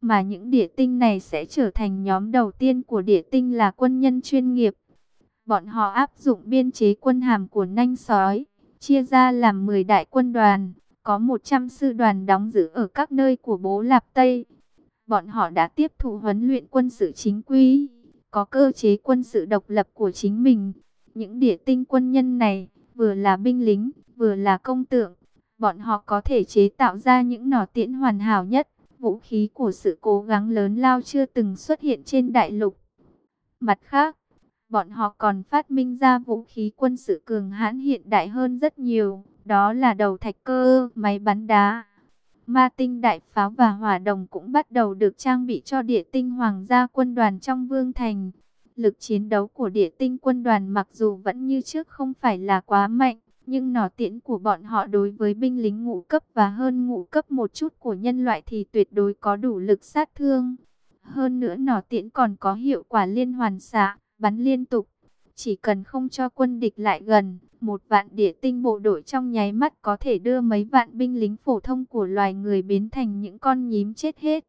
Mà những địa tinh này sẽ trở thành nhóm đầu tiên của địa tinh là quân nhân chuyên nghiệp. Bọn họ áp dụng biên chế quân hàm của nanh sói, chia ra làm 10 đại quân đoàn, có 100 sư đoàn đóng giữ ở các nơi của bố Lạp Tây. Bọn họ đã tiếp thụ huấn luyện quân sự chính quy, có cơ chế quân sự độc lập của chính mình. Những địa tinh quân nhân này, vừa là binh lính, vừa là công tượng. Bọn họ có thể chế tạo ra những nỏ tiễn hoàn hảo nhất, vũ khí của sự cố gắng lớn lao chưa từng xuất hiện trên đại lục. Mặt khác, bọn họ còn phát minh ra vũ khí quân sự cường hãn hiện đại hơn rất nhiều, đó là đầu thạch cơ, máy bắn đá. Ma tinh đại pháo và hỏa đồng cũng bắt đầu được trang bị cho địa tinh hoàng gia quân đoàn trong vương thành. Lực chiến đấu của địa tinh quân đoàn mặc dù vẫn như trước không phải là quá mạnh, nhưng nỏ tiễn của bọn họ đối với binh lính ngũ cấp và hơn ngũ cấp một chút của nhân loại thì tuyệt đối có đủ lực sát thương. Hơn nữa nỏ tiễn còn có hiệu quả liên hoàn xạ, bắn liên tục. Chỉ cần không cho quân địch lại gần, một vạn địa tinh bộ đội trong nháy mắt có thể đưa mấy vạn binh lính phổ thông của loài người biến thành những con nhím chết hết.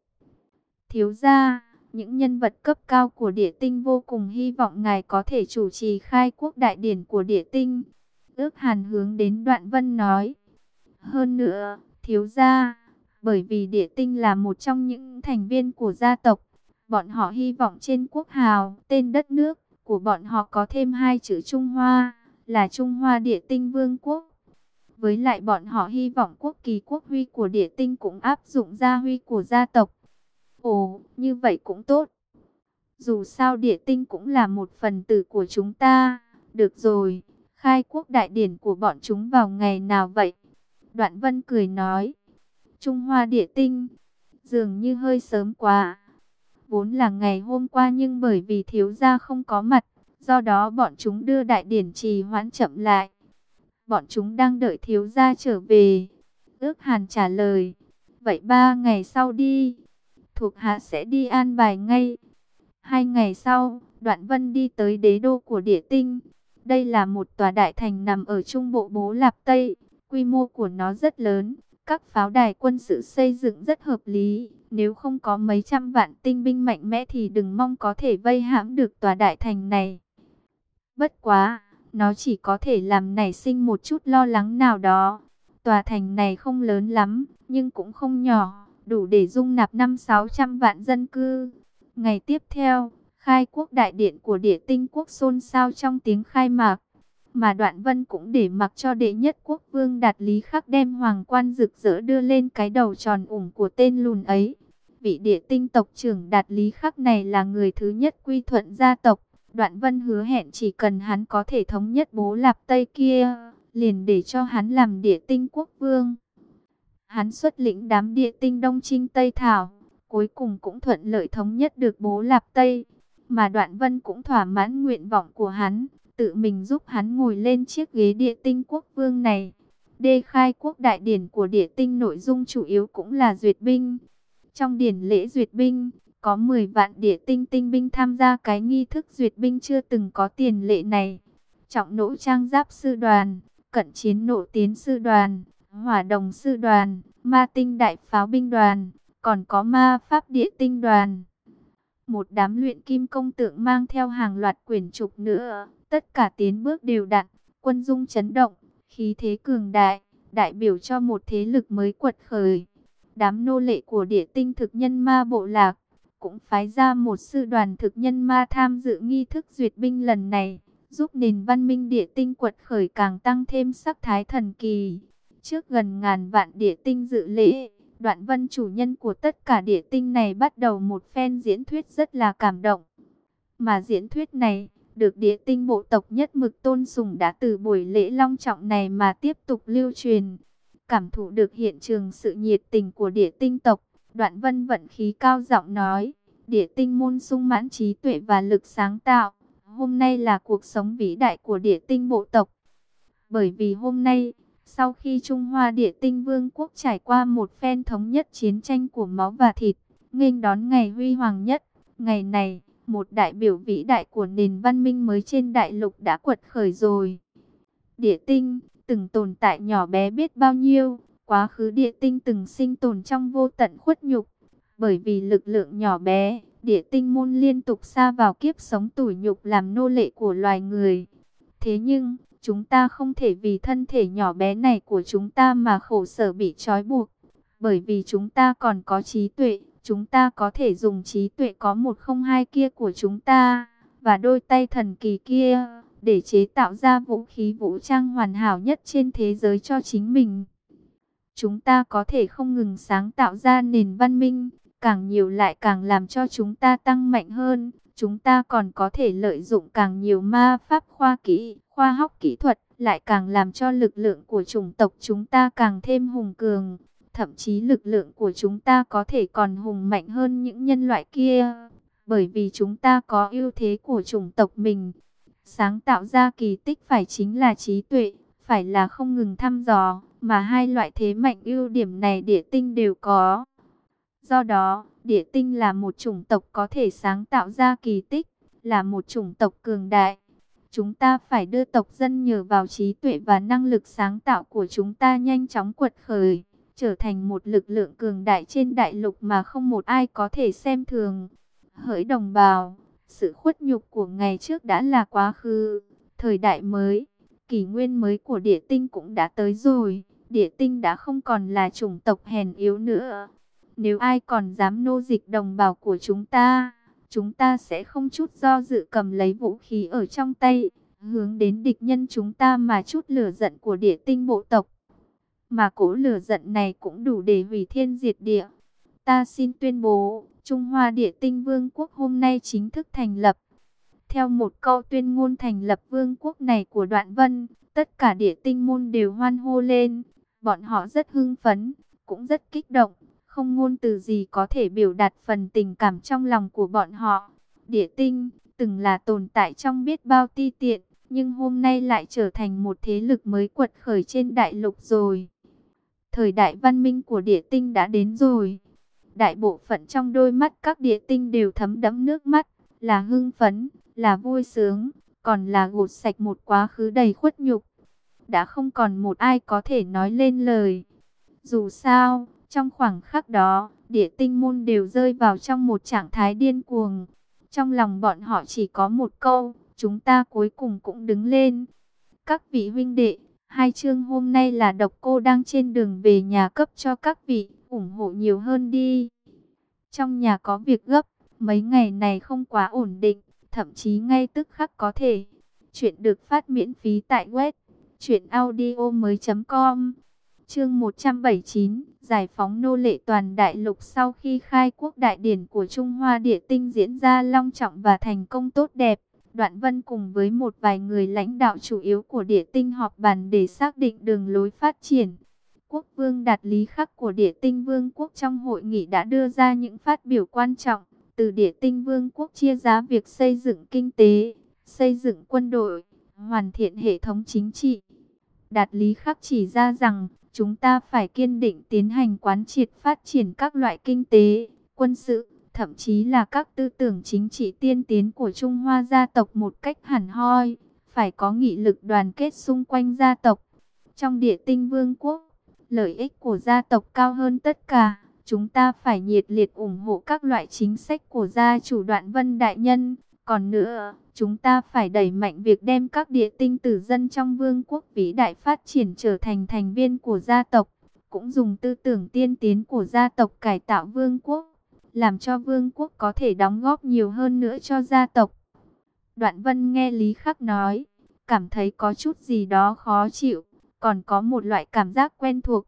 Thiếu gia, những nhân vật cấp cao của địa tinh vô cùng hy vọng ngài có thể chủ trì khai quốc đại điển của địa tinh. Ước hàn hướng đến đoạn vân nói. Hơn nữa, thiếu gia, bởi vì địa tinh là một trong những thành viên của gia tộc, bọn họ hy vọng trên quốc hào, tên đất nước của bọn họ có thêm hai chữ Trung Hoa, là Trung Hoa Địa Tinh Vương quốc. Với lại bọn họ hy vọng quốc kỳ quốc huy của địa tinh cũng áp dụng gia huy của gia tộc. Ồ, như vậy cũng tốt. Dù sao địa tinh cũng là một phần tử của chúng ta. Được rồi, khai quốc đại điển của bọn chúng vào ngày nào vậy? Đoạn vân cười nói. Trung Hoa địa tinh, dường như hơi sớm quá. Vốn là ngày hôm qua nhưng bởi vì thiếu gia không có mặt, do đó bọn chúng đưa đại điển trì hoãn chậm lại. Bọn chúng đang đợi thiếu gia trở về. Ước hàn trả lời, vậy ba ngày sau đi, thuộc hạ sẽ đi an bài ngay. Hai ngày sau, đoạn vân đi tới đế đô của địa tinh. Đây là một tòa đại thành nằm ở trung bộ bố Lạp Tây, quy mô của nó rất lớn, các pháo đài quân sự xây dựng rất hợp lý, nếu không có mấy trăm vạn tinh binh mạnh mẽ thì đừng mong có thể vây hãm được tòa đại thành này. Bất quá, nó chỉ có thể làm nảy sinh một chút lo lắng nào đó. Tòa thành này không lớn lắm, nhưng cũng không nhỏ, đủ để dung nạp năm sáu trăm vạn dân cư. Ngày tiếp theo, khai quốc đại điện của địa tinh quốc xôn xao trong tiếng khai mạc. Mà đoạn vân cũng để mặc cho đệ nhất quốc vương đạt lý khắc đem hoàng quan rực rỡ đưa lên cái đầu tròn ủng của tên lùn ấy. Vị địa tinh tộc trưởng đạt lý khắc này là người thứ nhất quy thuận gia tộc. Đoạn vân hứa hẹn chỉ cần hắn có thể thống nhất bố lạp Tây kia, liền để cho hắn làm địa tinh quốc vương. Hắn xuất lĩnh đám địa tinh Đông Trinh Tây Thảo, cuối cùng cũng thuận lợi thống nhất được bố lạp Tây. Mà đoạn vân cũng thỏa mãn nguyện vọng của hắn, tự mình giúp hắn ngồi lên chiếc ghế địa tinh quốc vương này. Đê khai quốc đại điển của địa tinh nội dung chủ yếu cũng là duyệt binh. Trong điển lễ duyệt binh, có 10 vạn địa tinh tinh binh tham gia cái nghi thức duyệt binh chưa từng có tiền lệ này. Trọng nỗ trang giáp sư đoàn, cận chiến nộ tiến sư đoàn, hỏa đồng sư đoàn, ma tinh đại pháo binh đoàn, còn có ma pháp địa tinh đoàn. Một đám luyện kim công tượng mang theo hàng loạt quyển trục nữa, tất cả tiến bước đều đặn, quân dung chấn động, khí thế cường đại, đại biểu cho một thế lực mới quật khởi. Đám nô lệ của địa tinh thực nhân ma bộ lạc, cũng phái ra một sư đoàn thực nhân ma tham dự nghi thức duyệt binh lần này, giúp nền văn minh địa tinh quật khởi càng tăng thêm sắc thái thần kỳ. Trước gần ngàn vạn địa tinh dự lễ, đoạn vân chủ nhân của tất cả địa tinh này bắt đầu một phen diễn thuyết rất là cảm động. Mà diễn thuyết này, được địa tinh bộ tộc nhất mực tôn sùng đã từ buổi lễ long trọng này mà tiếp tục lưu truyền. Cảm thụ được hiện trường sự nhiệt tình của địa tinh tộc, Đoạn vân vận khí cao giọng nói, địa tinh môn sung mãn trí tuệ và lực sáng tạo. Hôm nay là cuộc sống vĩ đại của địa tinh bộ tộc. Bởi vì hôm nay, sau khi Trung Hoa địa tinh vương quốc trải qua một phen thống nhất chiến tranh của máu và thịt, nghênh đón ngày huy hoàng nhất, ngày này, một đại biểu vĩ đại của nền văn minh mới trên đại lục đã quật khởi rồi. Địa tinh, từng tồn tại nhỏ bé biết bao nhiêu, Quá khứ địa tinh từng sinh tồn trong vô tận khuất nhục, Bởi vì lực lượng nhỏ bé, địa tinh môn liên tục xa vào kiếp sống tủi nhục làm nô lệ của loài người. Thế nhưng, chúng ta không thể vì thân thể nhỏ bé này của chúng ta mà khổ sở bị trói buộc. Bởi vì chúng ta còn có trí tuệ, chúng ta có thể dùng trí tuệ có một không hai kia của chúng ta, và đôi tay thần kỳ kia, để chế tạo ra vũ khí vũ trang hoàn hảo nhất trên thế giới cho chính mình. Chúng ta có thể không ngừng sáng tạo ra nền văn minh, càng nhiều lại càng làm cho chúng ta tăng mạnh hơn. Chúng ta còn có thể lợi dụng càng nhiều ma pháp khoa kỹ, khoa học kỹ thuật, lại càng làm cho lực lượng của chủng tộc chúng ta càng thêm hùng cường. Thậm chí lực lượng của chúng ta có thể còn hùng mạnh hơn những nhân loại kia, bởi vì chúng ta có ưu thế của chủng tộc mình. Sáng tạo ra kỳ tích phải chính là trí tuệ, phải là không ngừng thăm dò, mà hai loại thế mạnh ưu điểm này địa tinh đều có. Do đó, địa tinh là một chủng tộc có thể sáng tạo ra kỳ tích, là một chủng tộc cường đại. Chúng ta phải đưa tộc dân nhờ vào trí tuệ và năng lực sáng tạo của chúng ta nhanh chóng quật khởi, trở thành một lực lượng cường đại trên đại lục mà không một ai có thể xem thường. Hỡi đồng bào, sự khuất nhục của ngày trước đã là quá khứ, thời đại mới, kỷ nguyên mới của địa tinh cũng đã tới rồi. Địa tinh đã không còn là chủng tộc hèn yếu nữa. Nếu ai còn dám nô dịch đồng bào của chúng ta, chúng ta sẽ không chút do dự cầm lấy vũ khí ở trong tay, hướng đến địch nhân chúng ta mà chút lửa giận của địa tinh bộ tộc. Mà cỗ lửa giận này cũng đủ để hủy thiên diệt địa. Ta xin tuyên bố, Trung Hoa Địa Tinh Vương quốc hôm nay chính thức thành lập. Theo một câu tuyên ngôn thành lập vương quốc này của Đoạn Vân, tất cả địa tinh môn đều hoan hô lên. Bọn họ rất hưng phấn, cũng rất kích động, không ngôn từ gì có thể biểu đạt phần tình cảm trong lòng của bọn họ. Địa tinh, từng là tồn tại trong biết bao ti tiện, nhưng hôm nay lại trở thành một thế lực mới quật khởi trên đại lục rồi. Thời đại văn minh của địa tinh đã đến rồi. Đại bộ phận trong đôi mắt các địa tinh đều thấm đẫm nước mắt, là hưng phấn, là vui sướng, còn là gột sạch một quá khứ đầy khuất nhục. Đã không còn một ai có thể nói lên lời. Dù sao, trong khoảng khắc đó, địa tinh môn đều rơi vào trong một trạng thái điên cuồng. Trong lòng bọn họ chỉ có một câu, chúng ta cuối cùng cũng đứng lên. Các vị huynh đệ, hai chương hôm nay là độc cô đang trên đường về nhà cấp cho các vị, ủng hộ nhiều hơn đi. Trong nhà có việc gấp, mấy ngày này không quá ổn định, thậm chí ngay tức khắc có thể. Chuyện được phát miễn phí tại web truyệnaudiomoi.com. Chương 179, giải phóng nô lệ toàn đại lục sau khi khai quốc đại điển của Trung Hoa Địa Tinh diễn ra long trọng và thành công tốt đẹp. Đoạn Vân cùng với một vài người lãnh đạo chủ yếu của địa tinh họp bàn để xác định đường lối phát triển. Quốc vương đạt lý khắc của địa tinh vương quốc trong hội nghị đã đưa ra những phát biểu quan trọng. Từ địa tinh vương quốc chia giá việc xây dựng kinh tế, xây dựng quân đội, hoàn thiện hệ thống chính trị. Đạt lý khắc chỉ ra rằng, chúng ta phải kiên định tiến hành quán triệt phát triển các loại kinh tế, quân sự, thậm chí là các tư tưởng chính trị tiên tiến của Trung Hoa gia tộc một cách hẳn hoi, phải có nghị lực đoàn kết xung quanh gia tộc. Trong địa tinh vương quốc, lợi ích của gia tộc cao hơn tất cả, chúng ta phải nhiệt liệt ủng hộ các loại chính sách của gia chủ đoạn vân đại nhân. Còn nữa, chúng ta phải đẩy mạnh việc đem các địa tinh tử dân trong vương quốc vĩ đại phát triển trở thành thành viên của gia tộc, cũng dùng tư tưởng tiên tiến của gia tộc cải tạo vương quốc, làm cho vương quốc có thể đóng góp nhiều hơn nữa cho gia tộc. Đoạn vân nghe Lý Khắc nói, cảm thấy có chút gì đó khó chịu, còn có một loại cảm giác quen thuộc.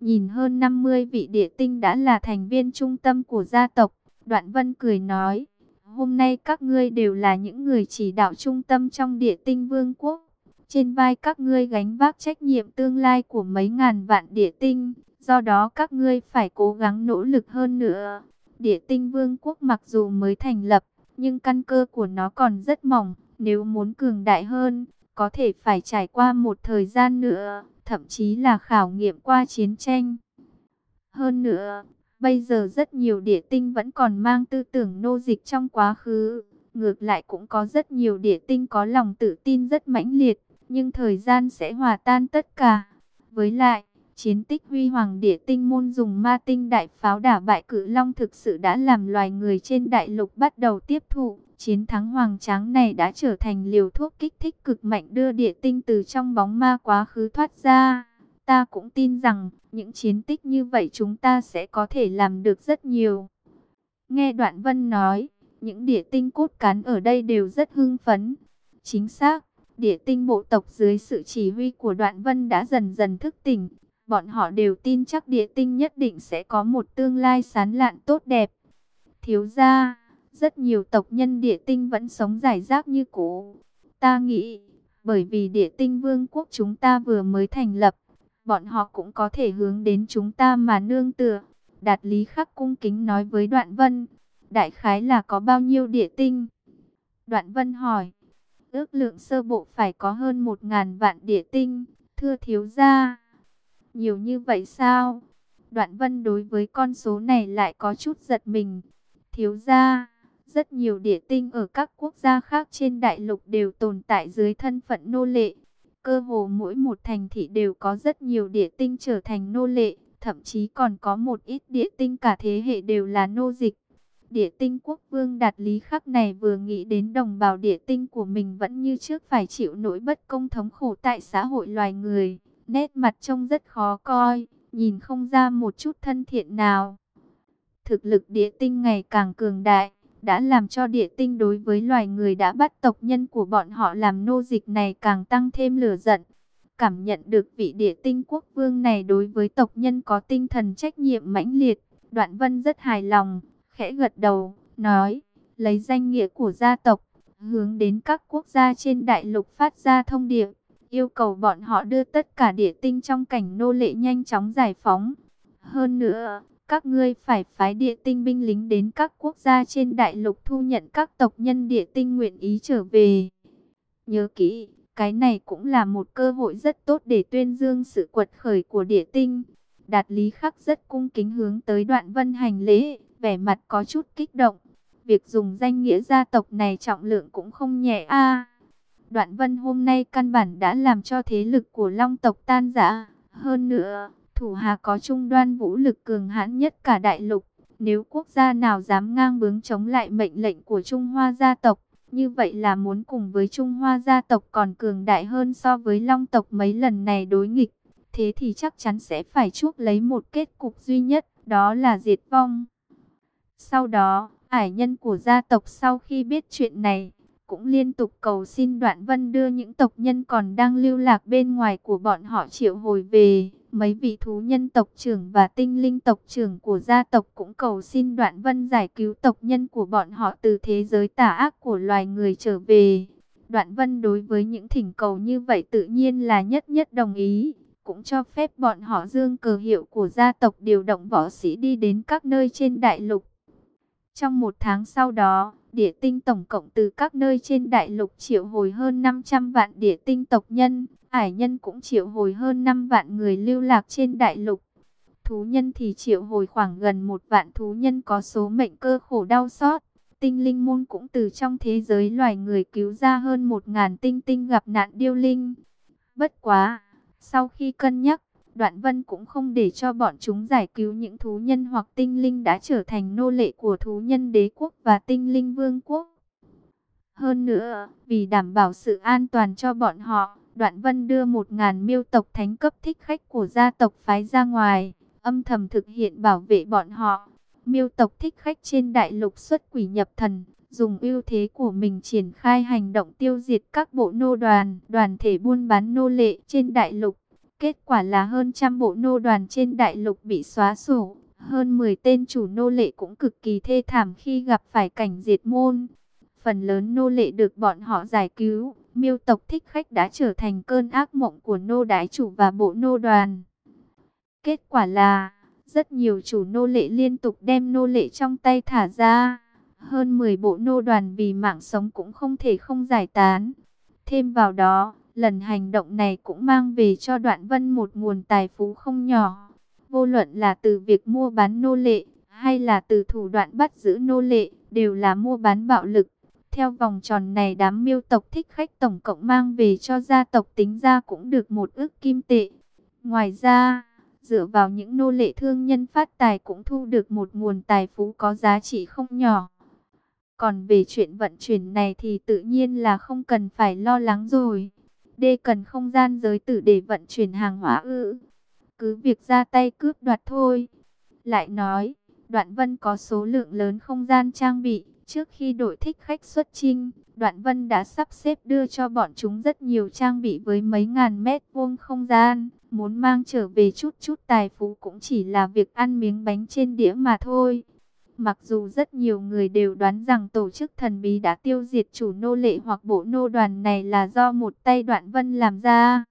Nhìn hơn 50 vị địa tinh đã là thành viên trung tâm của gia tộc, Đoạn Vân cười nói, Hôm nay các ngươi đều là những người chỉ đạo trung tâm trong địa tinh vương quốc. Trên vai các ngươi gánh vác trách nhiệm tương lai của mấy ngàn vạn địa tinh. Do đó các ngươi phải cố gắng nỗ lực hơn nữa. Địa tinh vương quốc mặc dù mới thành lập, nhưng căn cơ của nó còn rất mỏng. Nếu muốn cường đại hơn, có thể phải trải qua một thời gian nữa, thậm chí là khảo nghiệm qua chiến tranh. Hơn nữa, Bây giờ rất nhiều địa tinh vẫn còn mang tư tưởng nô dịch trong quá khứ. Ngược lại cũng có rất nhiều địa tinh có lòng tự tin rất mãnh liệt, nhưng thời gian sẽ hòa tan tất cả. Với lại, Chiến tích huy hoàng địa tinh môn dùng ma tinh đại pháo đả bại cử long thực sự đã làm loài người trên đại lục bắt đầu tiếp thụ. Chiến thắng hoàng tráng này đã trở thành liều thuốc kích thích cực mạnh đưa địa tinh từ trong bóng ma quá khứ thoát ra. Ta cũng tin rằng những chiến tích như vậy chúng ta sẽ có thể làm được rất nhiều. Nghe Đoạn Vân nói, những địa tinh cốt cán ở đây đều rất hưng phấn. Chính xác, địa tinh bộ tộc dưới sự chỉ huy của Đoạn Vân đã dần dần thức tỉnh. Bọn họ đều tin chắc địa tinh nhất định sẽ có một tương lai sán lạn tốt đẹp. Thiếu ra, rất nhiều tộc nhân địa tinh vẫn sống giải rác như cũ. Ta nghĩ, bởi vì địa tinh vương quốc chúng ta vừa mới thành lập, bọn họ cũng có thể hướng đến chúng ta mà nương tựa. Đạt lý khắc cung kính nói với Đoạn Vân, đại khái là có bao nhiêu địa tinh? Đoạn Vân hỏi, ước lượng sơ bộ phải có hơn một ngàn vạn địa tinh, thưa thiếu gia. Nhiều như vậy sao? Đoạn Vân đối với con số này lại có chút giật mình. Thiếu gia, rất nhiều địa tinh ở các quốc gia khác trên đại lục đều tồn tại dưới thân phận nô lệ. Cơ hồ mỗi một thành thị đều có rất nhiều địa tinh trở thành nô lệ, thậm chí còn có một ít địa tinh cả thế hệ đều là nô dịch. Địa tinh quốc vương đạt lý khắc này vừa nghĩ đến đồng bào địa tinh của mình vẫn như trước phải chịu nỗi bất công thống khổ tại xã hội loài người. Nét mặt trông rất khó coi, nhìn không ra một chút thân thiện nào. Thực lực địa tinh ngày càng cường đại, đã làm cho địa tinh đối với loài người đã bắt tộc nhân của bọn họ làm nô dịch này càng tăng thêm lửa giận. Cảm nhận được vị địa tinh quốc vương này đối với tộc nhân có tinh thần trách nhiệm mãnh liệt, Đoạn Vân rất hài lòng, khẽ gật đầu, nói, lấy danh nghĩa của gia tộc, hướng đến các quốc gia trên đại lục phát ra thông điệp, yêu cầu bọn họ đưa tất cả địa tinh trong cảnh nô lệ nhanh chóng giải phóng. Hơn nữa, các ngươi phải phái địa tinh binh lính đến các quốc gia trên đại lục thu nhận các tộc nhân địa tinh nguyện ý trở về. Nhớ kỹ, cái này cũng là một cơ hội rất tốt để tuyên dương sự quật khởi của địa tinh. Đạt lý khắc rất cung kính hướng tới đoạn vân hành lễ, vẻ mặt có chút kích động. Việc dùng danh nghĩa gia tộc này trọng lượng cũng không nhẹ a. đoạn vân hôm nay căn bản đã làm cho thế lực của long tộc tan rã. Hơn nữa, thủ hà có trung đoan vũ lực cường hãn nhất cả đại lục. Nếu quốc gia nào dám ngang bướng chống lại mệnh lệnh của Trung Hoa gia tộc, như vậy là muốn cùng với Trung Hoa gia tộc còn cường đại hơn so với Long tộc mấy lần này đối nghịch. Thế thì chắc chắn sẽ phải chuốc lấy một kết cục duy nhất, đó là diệt vong. Sau đó, ải nhân của gia tộc sau khi biết chuyện này, cũng liên tục cầu xin Đoạn Vân đưa những tộc nhân còn đang lưu lạc bên ngoài của bọn họ triệu hồi về. Mấy vị thú nhân tộc trưởng và tinh linh tộc trưởng của gia tộc cũng cầu xin Đoạn Vân giải cứu tộc nhân của bọn họ từ thế giới tà ác của loài người trở về. Đoạn Vân đối với những thỉnh cầu như vậy tự nhiên là nhất nhất đồng ý, cũng cho phép bọn họ dương cờ hiệu của gia tộc điều động võ sĩ đi đến các nơi trên đại lục. Trong một tháng sau đó, địa tinh tổng cộng từ các nơi trên đại lục triệu hồi hơn 500 vạn địa tinh tộc nhân, ải nhân cũng triệu hồi hơn 5 vạn người lưu lạc trên đại lục. Thú nhân thì triệu hồi khoảng gần một vạn thú nhân có số mệnh cơ khổ đau xót. Tinh linh môn cũng từ trong thế giới loài người cứu ra hơn một ngàn tinh tinh gặp nạn điêu linh. Bất quá, sau khi cân nhắc, Đoạn Vân cũng không để cho bọn chúng giải cứu những thú nhân hoặc tinh linh đã trở thành nô lệ của thú nhân đế quốc và tinh linh vương quốc. Hơn nữa, vì đảm bảo sự an toàn cho bọn họ, Đoạn Vân đưa một ngàn miêu tộc thánh cấp thích khách của gia tộc phái ra ngoài, âm thầm thực hiện bảo vệ bọn họ. Miêu tộc thích khách trên đại lục xuất quỷ nhập thần, dùng ưu thế của mình triển khai hành động tiêu diệt các bộ nô đoàn, đoàn thể buôn bán nô lệ trên đại lục. Kết quả là hơn trăm bộ nô đoàn trên đại lục bị xóa sổ. Hơn 10 tên chủ nô lệ cũng cực kỳ thê thảm khi gặp phải cảnh diệt môn. Phần lớn nô lệ được bọn họ giải cứu. Miêu tộc thích khách đã trở thành cơn ác mộng của nô đái chủ và bộ nô đoàn. Kết quả là, rất nhiều chủ nô lệ liên tục đem nô lệ trong tay thả ra. Hơn 10 bộ nô đoàn vì mạng sống cũng không thể không giải tán. Thêm vào đó, Lần hành động này cũng mang về cho Đoạn Vân một nguồn tài phú không nhỏ. Vô luận là từ việc mua bán nô lệ, hay là từ thủ đoạn bắt giữ nô lệ, đều là mua bán bạo lực. Theo vòng tròn này đám miêu tộc thích khách tổng cộng mang về cho gia tộc tính ra cũng được một ước kim tệ. Ngoài ra, dựa vào những nô lệ thương nhân phát tài cũng thu được một nguồn tài phú có giá trị không nhỏ. Còn về chuyện vận chuyển này thì tự nhiên là không cần phải lo lắng rồi. Đê cần không gian giới tử để vận chuyển hàng hóa ư. Cứ việc ra tay cướp đoạt thôi. Lại nói, Đoạn Vân có số lượng lớn không gian trang bị. Trước khi đổi thích khách xuất chinh, Đoạn Vân đã sắp xếp đưa cho bọn chúng rất nhiều trang bị với mấy ngàn mét vuông không gian. Muốn mang trở về chút chút tài phú cũng chỉ là việc ăn miếng bánh trên đĩa mà thôi. Mặc dù rất nhiều người đều đoán rằng tổ chức thần bí đã tiêu diệt chủ nô lệ hoặc bộ nô đoàn này là do một tay đoạn vân làm ra.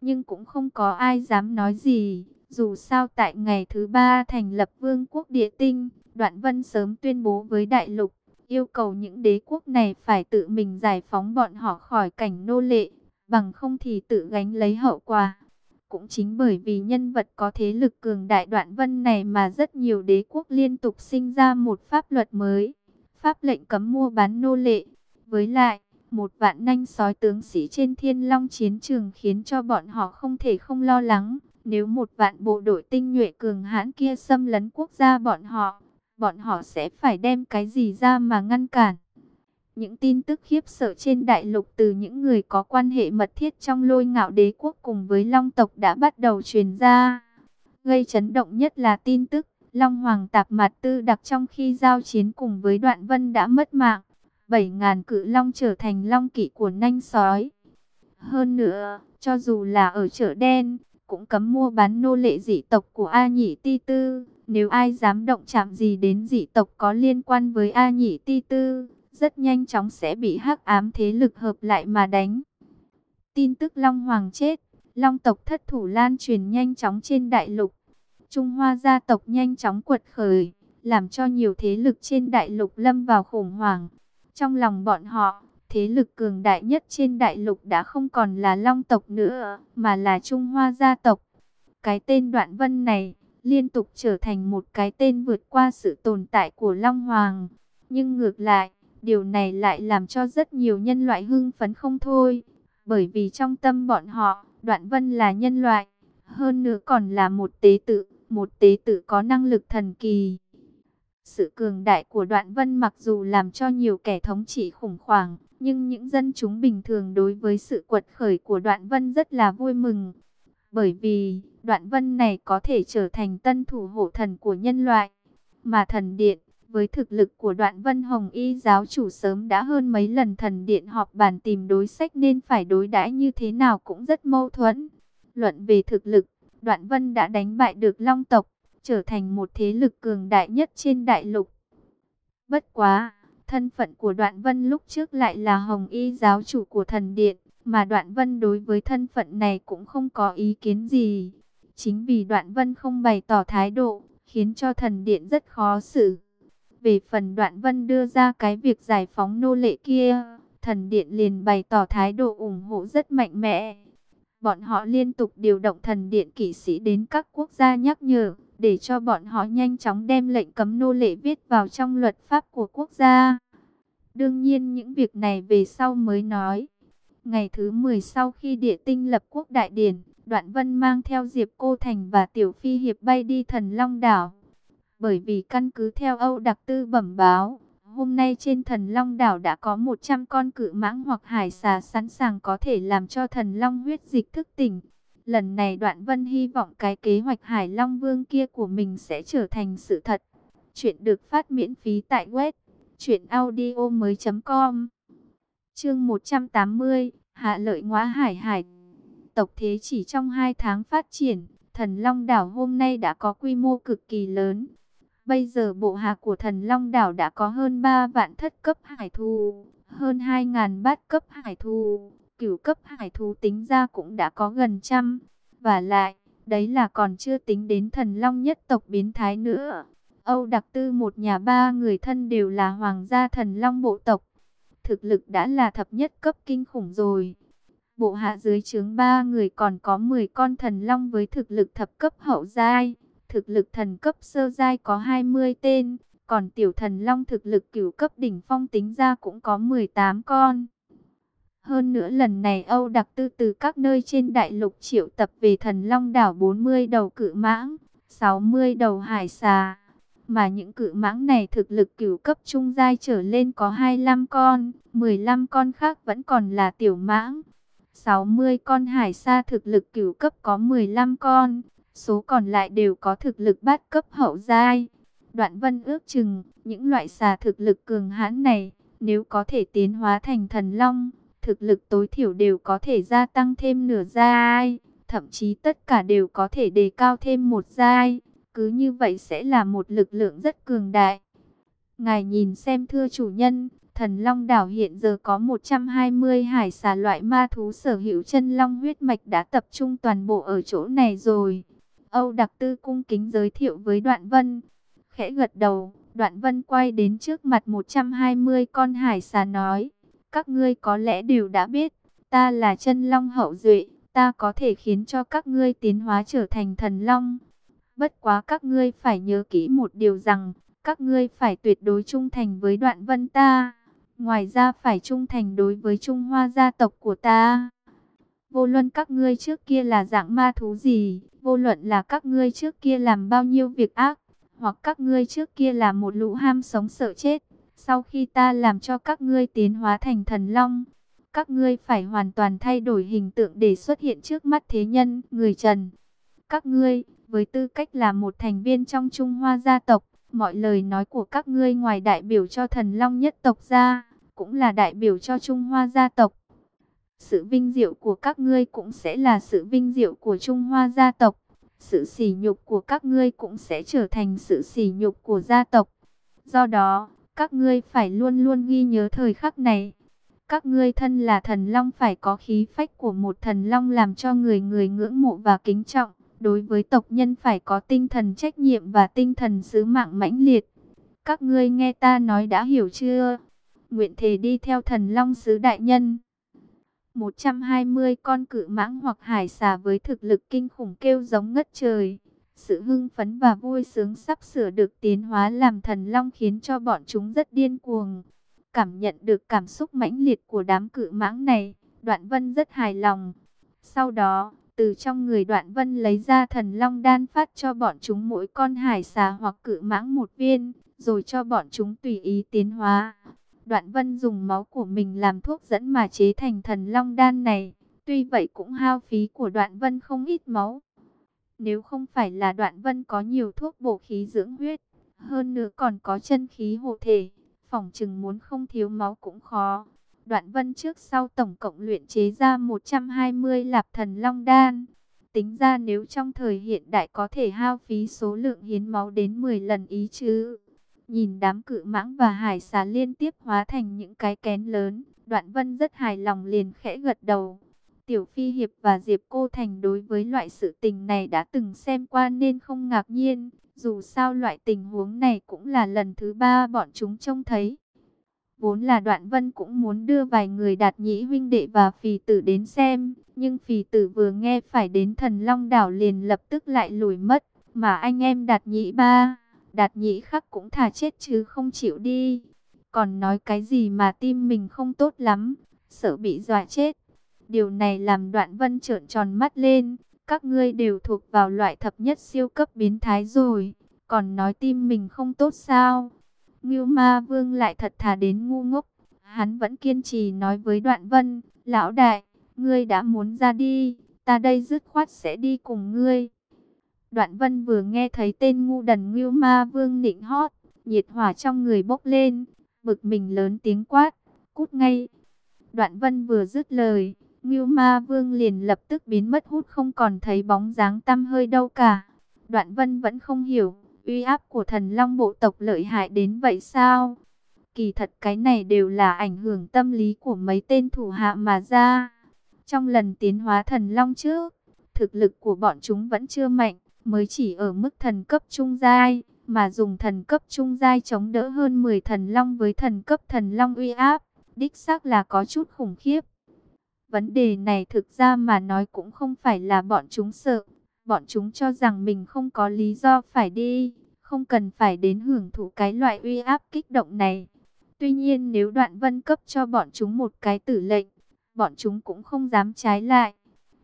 Nhưng cũng không có ai dám nói gì. Dù sao tại ngày thứ ba thành lập vương quốc địa tinh, đoạn vân sớm tuyên bố với đại lục, yêu cầu những đế quốc này phải tự mình giải phóng bọn họ khỏi cảnh nô lệ, bằng không thì tự gánh lấy hậu quả. Cũng chính bởi vì nhân vật có thế lực cường đại đoạn vân này mà rất nhiều đế quốc liên tục sinh ra một pháp luật mới. Pháp lệnh cấm mua bán nô lệ. Với lại, một vạn nanh sói tướng sĩ trên thiên long chiến trường khiến cho bọn họ không thể không lo lắng. Nếu một vạn bộ đội tinh nhuệ cường hãn kia xâm lấn quốc gia bọn họ, bọn họ sẽ phải đem cái gì ra mà ngăn cản. Những tin tức khiếp sợ trên đại lục từ những người có quan hệ mật thiết trong lôi ngạo đế quốc cùng với Long tộc đã bắt đầu truyền ra. Gây chấn động nhất là tin tức, Long Hoàng tạp mặt tư đặc trong khi giao chiến cùng với đoạn vân đã mất mạng. 7.000 cự long trở thành long kỵ của nanh sói. Hơn nữa, cho dù là ở chợ đen, cũng cấm mua bán nô lệ dị tộc của A Nhị Ti Tư. Nếu ai dám động chạm gì đến dị tộc có liên quan với A Nhị Ti Tư, rất nhanh chóng sẽ bị hắc ám thế lực hợp lại mà đánh. Tin tức Long Hoàng chết, Long tộc thất thủ lan truyền nhanh chóng trên đại lục. Trung Hoa gia tộc nhanh chóng quật khởi, làm cho nhiều thế lực trên đại lục lâm vào khủng hoảng. Trong lòng bọn họ, thế lực cường đại nhất trên đại lục đã không còn là Long tộc nữa, mà là Trung Hoa gia tộc. Cái tên Đoạn Vân này liên tục trở thành một cái tên vượt qua sự tồn tại của Long Hoàng. Nhưng ngược lại, Điều này lại làm cho rất nhiều nhân loại hưng phấn không thôi. Bởi vì trong tâm bọn họ, Đoạn Vân là nhân loại. Hơn nữa còn là một tế tự, một tế tự có năng lực thần kỳ. Sự cường đại của Đoạn Vân mặc dù làm cho nhiều kẻ thống trị khủng hoảng, nhưng những dân chúng bình thường đối với sự quật khởi của Đoạn Vân rất là vui mừng. Bởi vì, Đoạn Vân này có thể trở thành tân thủ hộ thần của nhân loại. Mà thần điện, với thực lực của đoạn Vân Hồng Y giáo chủ sớm đã hơn mấy lần thần điện họp bàn tìm đối sách nên phải đối đãi như thế nào cũng rất mâu thuẫn. Luận về thực lực, đoạn Vân đã đánh bại được Long tộc, trở thành một thế lực cường đại nhất trên đại lục. Bất quá, thân phận của đoạn Vân lúc trước lại là Hồng Y giáo chủ của thần điện, mà đoạn Vân đối với thân phận này cũng không có ý kiến gì. Chính vì đoạn Vân không bày tỏ thái độ, khiến cho thần điện rất khó xử. Về phần đoạn vân đưa ra cái việc giải phóng nô lệ kia, thần điện liền bày tỏ thái độ ủng hộ rất mạnh mẽ. Bọn họ liên tục điều động thần điện kỵ sĩ đến các quốc gia nhắc nhở, để cho bọn họ nhanh chóng đem lệnh cấm nô lệ viết vào trong luật pháp của quốc gia. Đương nhiên những việc này về sau mới nói. Ngày thứ 10 sau khi địa tinh lập quốc đại điển, Đoạn Vân mang theo Diệp Cô Thành và Tiểu Phi Hiệp bay đi thần Long Đảo. Bởi vì căn cứ theo Âu Đặc Tư bẩm báo, hôm nay trên thần Long đảo đã có 100 con cự mãng hoặc hải xà sẵn sàng có thể làm cho thần Long huyết dịch thức tỉnh. Lần này Đoạn Vân hy vọng cái kế hoạch Hải Long Vương kia của mình sẽ trở thành sự thật. Chuyện được phát miễn phí tại web truyệnaudiomoi.com. Chương 180, Hạ lợi ngõa hải hải. Tộc thế chỉ trong 2 tháng phát triển, thần Long đảo hôm nay đã có quy mô cực kỳ lớn. Bây giờ bộ hạ của thần Long Đảo đã có hơn 3 vạn thất cấp hải thú, hơn 2.000 bát cấp hải thú, cửu cấp hải thú tính ra cũng đã có gần trăm. Và lại, đấy là còn chưa tính đến thần Long nhất tộc biến thái nữa. Âu Đặc Tư một nhà ba người thân đều là hoàng gia thần Long bộ tộc. Thực lực đã là thập nhất cấp kinh khủng rồi. Bộ hạ dưới trướng ba người còn có 10 con thần Long với thực lực thập cấp hậu giai thực lực thần cấp sơ giai có 20 tên, còn tiểu thần long thực lực cửu cấp đỉnh phong tính ra cũng có 18 con. Hơn nữa lần này Âu Đặc Tư từ các nơi trên đại lục triệu tập về thần Long đảo 40 đầu cự mãng, 60 đầu hải xà. Mà những cự mãng này thực lực cửu cấp trung giai trở lên có 25 con, 15 con khác vẫn còn là tiểu mãng. 60 con hải xa thực lực cửu cấp có 15 con, số còn lại đều có thực lực bát cấp hậu giai. Đoạn vân ước chừng, những loại xà thực lực cường hãn này, nếu có thể tiến hóa thành thần long, thực lực tối thiểu đều có thể gia tăng thêm nửa giai, thậm chí tất cả đều có thể đề cao thêm một giai. Cứ như vậy sẽ là một lực lượng rất cường đại. Ngài nhìn xem thưa chủ nhân, thần long đảo hiện giờ có 120 hải xà loại ma thú sở hữu chân long huyết mạch đã tập trung toàn bộ ở chỗ này rồi. Âu Đặc Tư cung kính giới thiệu với Đoạn Vân. Khẽ gật đầu, Đoạn Vân quay đến trước mặt 120 con hải xà nói. Các ngươi có lẽ đều đã biết, ta là chân long hậu duệ, ta có thể khiến cho các ngươi tiến hóa trở thành thần long. Bất quá các ngươi phải nhớ kỹ một điều rằng, các ngươi phải tuyệt đối trung thành với đoạn vân ta. Ngoài ra phải trung thành đối với Trung Hoa gia tộc của ta. Vô luận các ngươi trước kia là dạng ma thú gì, vô luận là các ngươi trước kia làm bao nhiêu việc ác, hoặc các ngươi trước kia là một lũ ham sống sợ chết. Sau khi ta làm cho các ngươi tiến hóa thành thần long, các ngươi phải hoàn toàn thay đổi hình tượng để xuất hiện trước mắt thế nhân, người trần. Các ngươi, với tư cách là một thành viên trong Trung Hoa gia tộc, mọi lời nói của các ngươi ngoài đại biểu cho thần long nhất tộc ra, cũng là đại biểu cho Trung Hoa gia tộc. Sự vinh diệu của các ngươi cũng sẽ là sự vinh diệu của Trung Hoa gia tộc. Sự sỉ nhục của các ngươi cũng sẽ trở thành sự sỉ nhục của gia tộc. Do đó, các ngươi phải luôn luôn ghi nhớ thời khắc này. Các ngươi thân là thần long phải có khí phách của một thần long làm cho người người ngưỡng mộ và kính trọng. Đối với tộc nhân phải có tinh thần trách nhiệm và tinh thần sứ mạng mãnh liệt. Các ngươi nghe ta nói đã hiểu chưa? Nguyện thề đi theo thần long sứ đại nhân. 120 con cự mãng hoặc hải xà với thực lực kinh khủng kêu giống ngất trời. Sự hưng phấn và vui sướng sắp sửa được tiến hóa làm thần long khiến cho bọn chúng rất điên cuồng. Cảm nhận được cảm xúc mãnh liệt của đám cự mãng này, Đoạn Vân rất hài lòng. Sau đó, từ trong người Đoạn Vân lấy ra thần long đan phát cho bọn chúng mỗi con hải xà hoặc cự mãng một viên, rồi cho bọn chúng tùy ý tiến hóa. Đoạn Vân dùng máu của mình làm thuốc dẫn mà chế thành thần long đan này. Tuy vậy cũng hao phí của Đoạn Vân không ít máu. Nếu không phải là Đoạn Vân có nhiều thuốc bổ khí dưỡng huyết, hơn nữa còn có chân khí hộ thể, phòng chừng muốn không thiếu máu cũng khó. Đoạn Vân trước sau tổng cộng luyện chế ra 120 lạp thần long đan. Tính ra nếu trong thời hiện đại có thể hao phí số lượng hiến máu đến 10 lần ý chứ. Nhìn đám cự mãng và hải xà liên tiếp hóa thành những cái kén lớn, Đoạn Vân rất hài lòng liền khẽ gật đầu. Tiểu Phi Hiệp và Diệp Cô Thành đối với loại sự tình này đã từng xem qua nên không ngạc nhiên. Dù sao loại tình huống này cũng là lần thứ ba bọn chúng trông thấy. Vốn là Đoạn Vân cũng muốn đưa vài người đạt nhĩ huynh đệ và phì tử đến xem. Nhưng phì tử vừa nghe phải đến thần Long Đảo liền lập tức lại lùi mất. Mà anh em đạt nhĩ ba, đạt nhĩ khắc cũng thà chết chứ không chịu đi. Còn nói cái gì mà tim mình không tốt lắm, sợ bị dọa chết. Điều này làm đoạn vân trợn tròn mắt lên. Các ngươi đều thuộc vào loại thập nhất siêu cấp biến thái rồi. Còn nói tim mình không tốt sao? Ngưu ma vương lại thật thà đến ngu ngốc. Hắn vẫn kiên trì nói với đoạn vân. Lão đại, ngươi đã muốn ra đi. Ta đây dứt khoát sẽ đi cùng ngươi. Đoạn vân vừa nghe thấy tên ngu đần Ngưu ma vương nịnh hót. Nhiệt hỏa trong người bốc lên. Bực mình lớn tiếng quát. Cút ngay. Đoạn vân vừa dứt lời Ngưu Ma Vương liền lập tức biến mất hút không còn thấy bóng dáng tăm hơi đâu cả. Đoạn Vân vẫn không hiểu, uy áp của thần long bộ tộc lợi hại đến vậy sao? Kỳ thật cái này đều là ảnh hưởng tâm lý của mấy tên thủ hạ mà ra. Trong lần tiến hóa thần long trước, thực lực của bọn chúng vẫn chưa mạnh, mới chỉ ở mức thần cấp trung giai, mà dùng thần cấp trung giai chống đỡ hơn 10 thần long với thần cấp thần long uy áp, đích xác là có chút khủng khiếp. Vấn đề này thực ra mà nói cũng không phải là bọn chúng sợ. Bọn chúng cho rằng mình không có lý do phải đi, không cần phải đến hưởng thụ cái loại uy áp kích động này. Tuy nhiên nếu đoạn vân cấp cho bọn chúng một cái tử lệnh, bọn chúng cũng không dám trái lại.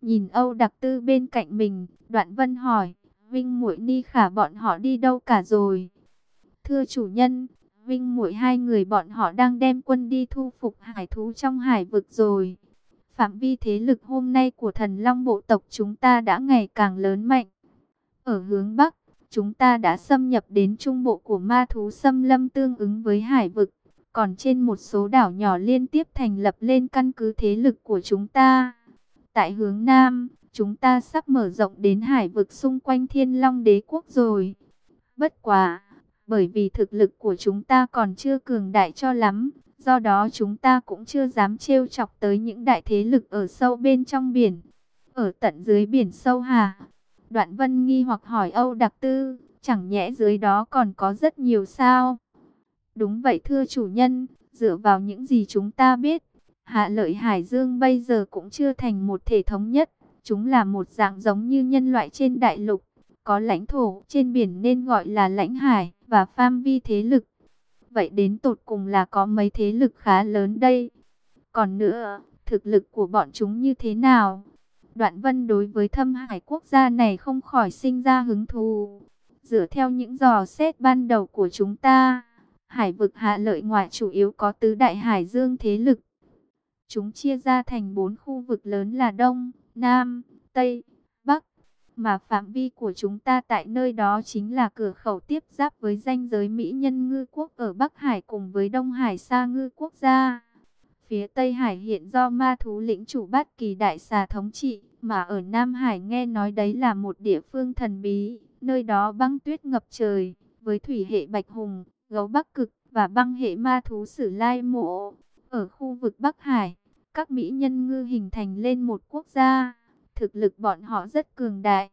Nhìn Âu Đặc Tư bên cạnh mình, Đoạn Vân hỏi, Vinh Muội Ni Khả bọn họ đi đâu cả rồi? Thưa chủ nhân, Vinh Muội hai người bọn họ đang đem quân đi thu phục hải thú trong hải vực rồi. Phạm vi thế lực hôm nay của thần long bộ tộc chúng ta đã ngày càng lớn mạnh. Ở hướng Bắc, chúng ta đã xâm nhập đến trung bộ của ma thú xâm lâm tương ứng với hải vực. Còn trên một số đảo nhỏ liên tiếp thành lập lên căn cứ thế lực của chúng ta. Tại hướng Nam, chúng ta sắp mở rộng đến hải vực xung quanh thiên long đế quốc rồi. Bất quá, bởi vì thực lực của chúng ta còn chưa cường đại cho lắm, do đó chúng ta cũng chưa dám trêu chọc tới những đại thế lực ở sâu bên trong biển. Ở tận dưới biển sâu hà? Đoạn vân nghi hoặc hỏi Âu Đặc Tư, chẳng nhẽ dưới đó còn có rất nhiều sao? Đúng vậy thưa chủ nhân, dựa vào những gì chúng ta biết, Hạ lợi Hải Dương bây giờ cũng chưa thành một thể thống nhất. Chúng là một dạng giống như nhân loại trên đại lục, có lãnh thổ trên biển nên gọi là lãnh hải và phạm vi thế lực. Vậy đến tột cùng là có mấy thế lực khá lớn đây? Còn nữa, thực lực của bọn chúng như thế nào? Đoạn vân đối với thâm hải quốc gia này không khỏi sinh ra hứng thú. Dựa theo những dò xét ban đầu của chúng ta, hải vực hạ lợi ngoại chủ yếu có tứ đại hải dương thế lực. Chúng chia ra thành bốn khu vực lớn là Đông, Nam, Tây, Bắc. Mà phạm vi của chúng ta tại nơi đó chính là cửa khẩu tiếp giáp với danh giới Mỹ nhân ngư quốc ở Bắc Hải cùng với Đông Hải sa ngư quốc gia. Phía Tây Hải hiện do ma thú lĩnh chủ bát kỳ đại xà thống trị, mà ở Nam Hải nghe nói đấy là một địa phương thần bí, nơi đó băng tuyết ngập trời, với thủy hệ bạch hùng, gấu bắc cực và băng hệ ma thú sử lai mộ. Ở khu vực Bắc Hải, các mỹ nhân ngư hình thành lên một quốc gia, thực lực bọn họ rất cường đại.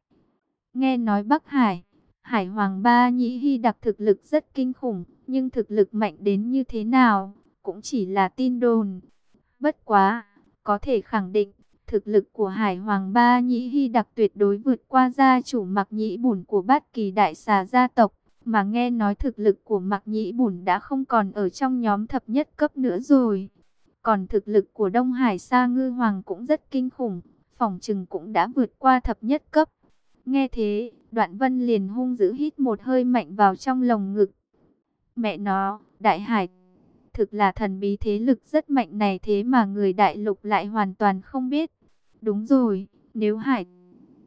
Nghe nói Bắc Hải, Hải Hoàng Ba Nhĩ Hy đặc thực lực rất kinh khủng, nhưng thực lực mạnh đến như thế nào, cũng chỉ là tin đồn. Bất quá, có thể khẳng định, thực lực của Hải Hoàng Ba Nhĩ Hy đặc tuyệt đối vượt qua gia chủ mặc nhĩ bùn của bát kỳ đại xà gia tộc. Mà nghe nói thực lực của mặc nhĩ bùn đã không còn ở trong nhóm thập nhất cấp nữa rồi. Còn thực lực của Đông Hải Sa Ngư Hoàng cũng rất kinh khủng, phòng trừng cũng đã vượt qua thập nhất cấp. Nghe thế, Đoạn Vân liền hung dữ hít một hơi mạnh vào trong lồng ngực. Mẹ nó, Đại Hải, thực là thần bí thế lực rất mạnh này thế mà người đại lục lại hoàn toàn không biết. Đúng rồi, nếu Hải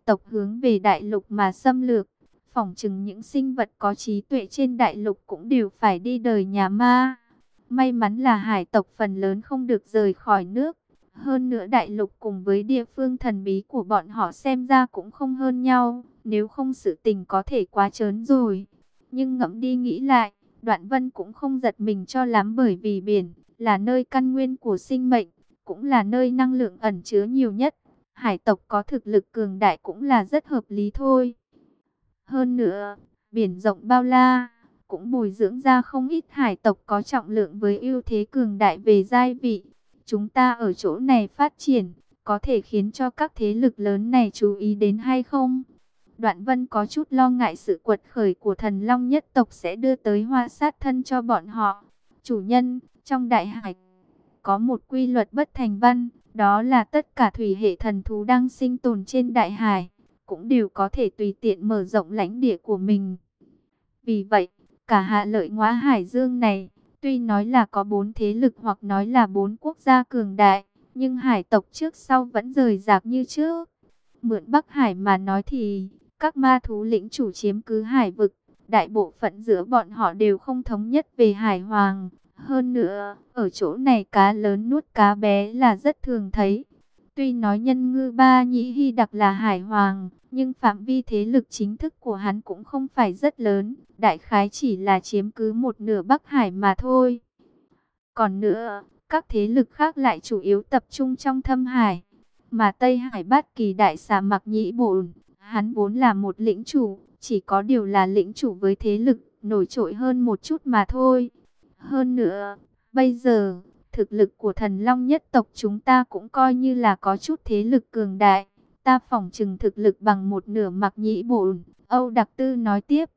tộc hướng về đại lục mà xâm lược, phỏng chừng những sinh vật có trí tuệ trên đại lục cũng đều phải đi đời nhà ma. May mắn là hải tộc phần lớn không được rời khỏi nước. Hơn nữa đại lục cùng với địa phương thần bí của bọn họ xem ra cũng không hơn nhau. Nếu không sự tình có thể quá trớn rồi. Nhưng ngẫm đi nghĩ lại, đoạn vân cũng không giật mình cho lắm bởi vì biển là nơi căn nguyên của sinh mệnh. Cũng là nơi năng lượng ẩn chứa nhiều nhất. Hải tộc có thực lực cường đại cũng là rất hợp lý thôi. Hơn nữa, biển rộng bao la cũng bồi dưỡng ra không ít hải tộc có trọng lượng với ưu thế cường đại về giai vị. Chúng ta ở chỗ này phát triển, có thể khiến cho các thế lực lớn này chú ý đến hay không? Đoạn vân có chút lo ngại sự quật khởi của thần long nhất tộc sẽ đưa tới hoa sát thân cho bọn họ. Chủ nhân, trong đại hải, có một quy luật bất thành văn, đó là tất cả thủy hệ thần thú đang sinh tồn trên đại hải, cũng đều có thể tùy tiện mở rộng lãnh địa của mình. Vì vậy, Cả hạ lợi ngõa hải dương này, tuy nói là có bốn thế lực hoặc nói là bốn quốc gia cường đại, nhưng hải tộc trước sau vẫn rời rạc như trước. Mượn Bắc Hải mà nói thì, các ma thú lĩnh chủ chiếm cứ hải vực, đại bộ phận giữa bọn họ đều không thống nhất về hải hoàng. Hơn nữa, ở chỗ này cá lớn nuốt cá bé là rất thường thấy. Tuy nói nhân ngư ba nhĩ hy đặc là hải hoàng, nhưng phạm vi thế lực chính thức của hắn cũng không phải rất lớn, đại khái chỉ là chiếm cứ một nửa Bắc Hải mà thôi. Còn nữa, các thế lực khác lại chủ yếu tập trung trong thâm hải, mà Tây Hải bát kỳ đại xà mặc nhĩ bổn, hắn vốn là một lĩnh chủ, chỉ có điều là lĩnh chủ với thế lực nổi trội hơn một chút mà thôi. Hơn nữa, bây giờ, thực lực của thần long nhất tộc chúng ta cũng coi như là có chút thế lực cường đại. Ta phỏng chừng thực lực bằng một nửa mặc nhĩ bổn. Âu Đặc Tư nói tiếp.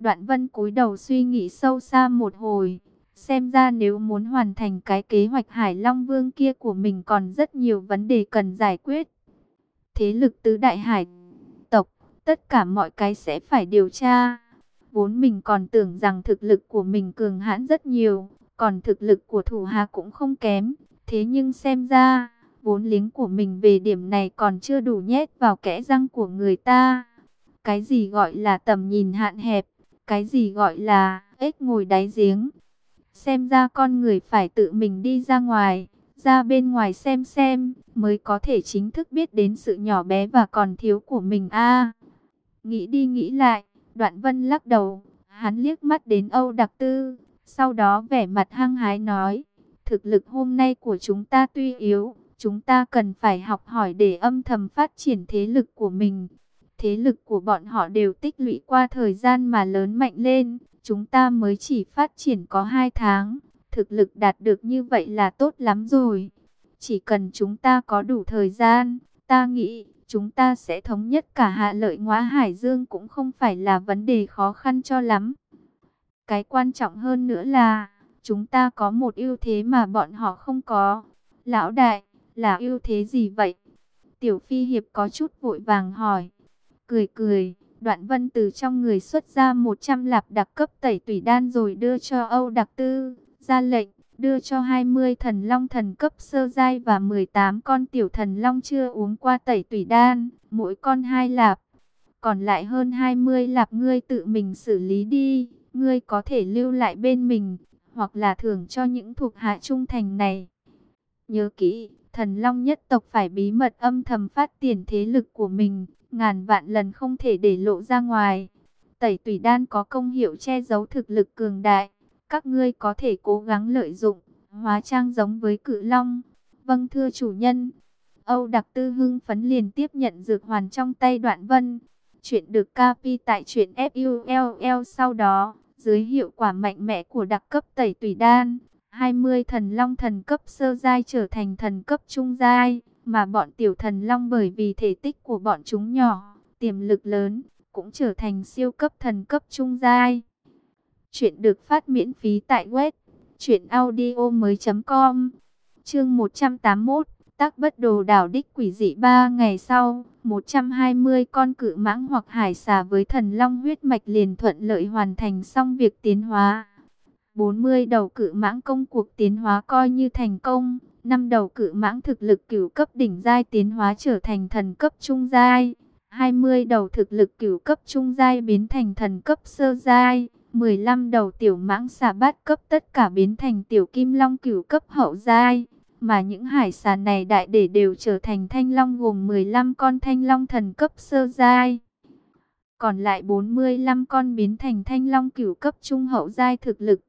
Đoạn vân cúi đầu suy nghĩ sâu xa một hồi. Xem ra nếu muốn hoàn thành cái kế hoạch Hải Long Vương kia của mình còn rất nhiều vấn đề cần giải quyết. Thế lực tứ đại hải tộc, tất cả mọi cái sẽ phải điều tra. Vốn mình còn tưởng rằng thực lực của mình cường hãn rất nhiều, còn thực lực của thủ hạ cũng không kém. Thế nhưng xem ra, vốn liếng của mình về điểm này còn chưa đủ nhét vào kẽ răng của người ta. Cái gì gọi là tầm nhìn hạn hẹp, cái gì gọi là ếch ngồi đáy giếng. Xem ra con người phải tự mình đi ra ngoài, ra bên ngoài xem xem, mới có thể chính thức biết đến sự nhỏ bé và còn thiếu của mình a. nghĩ đi nghĩ lại, Đoạn Vân lắc đầu, hắn liếc mắt đến Âu Đặc Tư, sau đó vẻ mặt hăng hái nói, thực lực hôm nay của chúng ta tuy yếu, chúng ta cần phải học hỏi để âm thầm phát triển thế lực của mình. Thế lực của bọn họ đều tích lũy qua thời gian mà lớn mạnh lên, chúng ta mới chỉ phát triển có 2 tháng, thực lực đạt được như vậy là tốt lắm rồi. Chỉ cần chúng ta có đủ thời gian, ta nghĩ chúng ta sẽ thống nhất cả hạ lợi ngóa Hải Dương cũng không phải là vấn đề khó khăn cho lắm. Cái quan trọng hơn nữa là, chúng ta có một ưu thế mà bọn họ không có. Lão đại, là ưu thế gì vậy? Tiểu Phi Hiệp có chút vội vàng hỏi. Cười cười, đoạn vân từ trong người xuất ra 100 lạp đặc cấp tẩy tủy đan rồi đưa cho Âu Đặc Tư, ra lệnh, đưa cho 20 thần long thần cấp sơ giai và 18 con tiểu thần long chưa uống qua tẩy tủy đan, mỗi con hai lạp. Còn lại hơn 20 lạp ngươi tự mình xử lý đi, ngươi có thể lưu lại bên mình, hoặc là thưởng cho những thuộc hạ trung thành này. Nhớ kỹ, thần long nhất tộc phải bí mật âm thầm phát triển thế lực của mình, ngàn vạn lần không thể để lộ ra ngoài. Tẩy tủy đan có công hiệu che giấu thực lực cường đại, các ngươi có thể cố gắng lợi dụng, hóa trang giống với cự long. Vâng thưa chủ nhân. Âu Đặc Tư hưng phấn liền tiếp nhận dược hoàn trong tay đoạn vân. Chuyện được capi tại chuyện FULL sau đó, dưới hiệu quả mạnh mẽ của đặc cấp tẩy tủy đan, 20 thần long thần cấp sơ giai trở thành thần cấp trung giai, mà bọn tiểu thần long bởi vì thể tích của bọn chúng nhỏ, tiềm lực lớn, cũng trở thành siêu cấp thần cấp trung giai. Chuyện được phát miễn phí tại web truyệnaudiomoi.com. Chương 181, tác bất đồ đảo đích quỷ dị ba ngày sau, 120 con cự mãng hoặc hải xà với thần long huyết mạch liền thuận lợi hoàn thành xong việc tiến hóa. 40 đầu cự mãng công cuộc tiến hóa coi như thành công, năm đầu cự mãng thực lực cửu cấp đỉnh giai tiến hóa trở thành thần cấp trung giai, 20 đầu thực lực cửu cấp trung giai biến thành thần cấp sơ giai, 15 đầu tiểu mãng xà bát cấp tất cả biến thành tiểu kim long cửu cấp hậu giai. Mà những hải xà này đại để đều trở thành thanh long gồm 15 con thanh long thần cấp sơ giai. Còn lại 45 con biến thành thanh long cửu cấp trung hậu giai thực lực.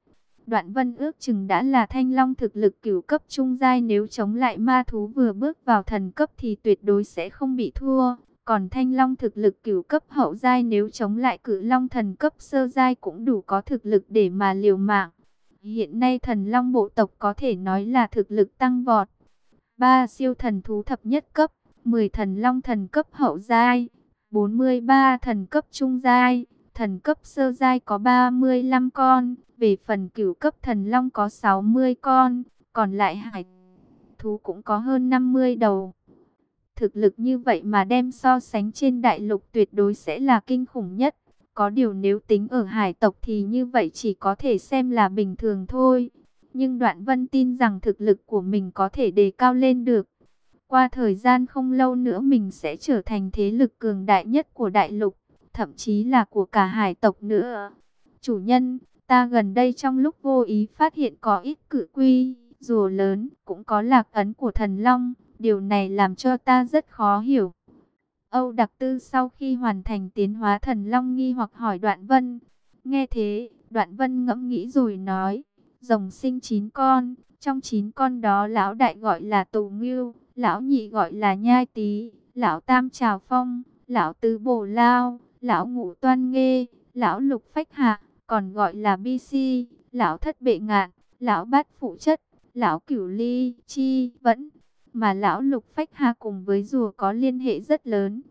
Đoạn vân ước chừng đã là thanh long thực lực cửu cấp trung giai, nếu chống lại ma thú vừa bước vào thần cấp thì tuyệt đối sẽ không bị thua. Còn thanh long thực lực cửu cấp hậu giai, nếu chống lại cử long thần cấp sơ giai cũng đủ có thực lực để mà liều mạng. Hiện nay thần long bộ tộc có thể nói là thực lực tăng vọt. ba siêu thần thú thập nhất cấp, 10 thần long thần cấp hậu giai, 43 thần cấp trung giai, thần cấp sơ giai có 35 con, về phần cửu cấp thần long có 60 con, còn lại hải thú cũng có hơn 50 đầu. Thực lực như vậy mà đem so sánh trên đại lục tuyệt đối sẽ là kinh khủng nhất. Có điều nếu tính ở hải tộc thì như vậy chỉ có thể xem là bình thường thôi. Nhưng Đoạn Vân tin rằng thực lực của mình có thể đề cao lên được. Qua thời gian không lâu nữa mình sẽ trở thành thế lực cường đại nhất của đại lục, thậm chí là của cả hải tộc nữa. Chủ nhân, ta gần đây trong lúc vô ý phát hiện có ít cự quy, rùa lớn, cũng có lạc ấn của thần long. Điều này làm cho ta rất khó hiểu. Âu Đặc Tư sau khi hoàn thành tiến hóa thần long nghi hoặc hỏi Đoạn Vân. Nghe thế, Đoạn Vân ngẫm nghĩ rồi nói, rồng sinh chín con, trong chín con đó lão đại gọi là Tù Ngưu, lão nhị gọi là Nhai Tý, lão tam Trào Phong, lão tứ Bổ Lao, lão ngũ Toan Nghê, lão lục Phách Hạ, còn gọi là BC, lão thất bệ ngạn, lão bát phụ chất, lão cửu ly, chi, vẫn mà lão lục phách ha cùng với rùa có liên hệ rất lớn.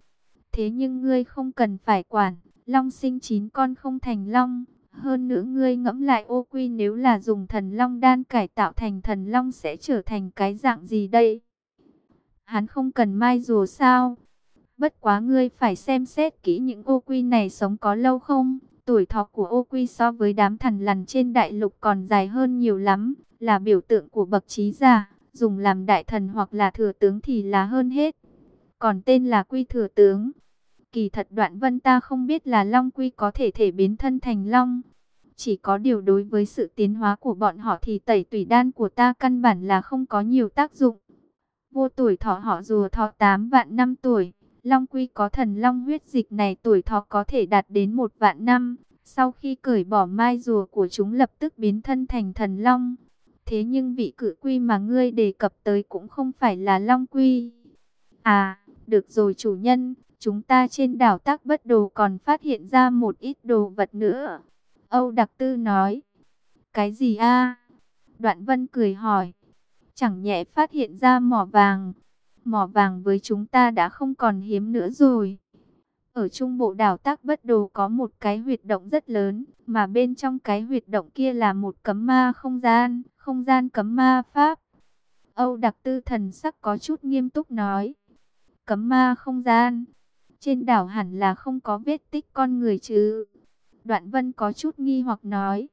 Thế nhưng ngươi không cần phải quản, long sinh chín con không thành long, Hơn nữa ngươi ngẫm lại ô quy nếu là dùng thần long đan cải tạo thành thần long sẽ trở thành cái dạng gì đây? Hắn không cần mai rùa sao? Bất quá ngươi phải xem xét kỹ những ô quy này sống có lâu không? Tuổi thọ của ô quy so với đám thần lằn trên đại lục còn dài hơn nhiều lắm, là biểu tượng của bậc trí giả, dùng làm đại thần hoặc là thừa tướng thì là hơn hết. Còn tên là quy thừa tướng. Kỳ thật đoạn vân ta không biết là long quy có thể thể biến thân thành long. Chỉ có điều đối với sự tiến hóa của bọn họ thì tẩy tủy đan của ta căn bản là không có nhiều tác dụng. Vô tuổi thọ họ rùa thọ 8 vạn năm tuổi. Long Quy có thần long huyết dịch này tuổi thọ có thể đạt đến một vạn năm. Sau khi cởi bỏ mai rùa của chúng lập tức biến thân thành thần long. Thế nhưng vị cự quy mà ngươi đề cập tới cũng không phải là Long Quy. À, được rồi chủ nhân, chúng ta trên đảo tác bất đồ còn phát hiện ra một ít đồ vật nữa. Âu Đặc Tư nói. Cái gì a? Đoạn Vân cười hỏi. Chẳng nhẹ phát hiện ra mỏ vàng mỏ vàng với chúng ta đã không còn hiếm nữa rồi. Ở trung bộ đảo Tác Bất Đồ có một cái huyệt động rất lớn, mà bên trong cái huyệt động kia là một cấm ma không gian, không gian cấm ma pháp. Âu Đặc Tư thần sắc có chút nghiêm túc nói. Cấm ma không gian. Trên đảo hẳn là không có vết tích con người chứ. Đoạn Vân có chút nghi hoặc nói.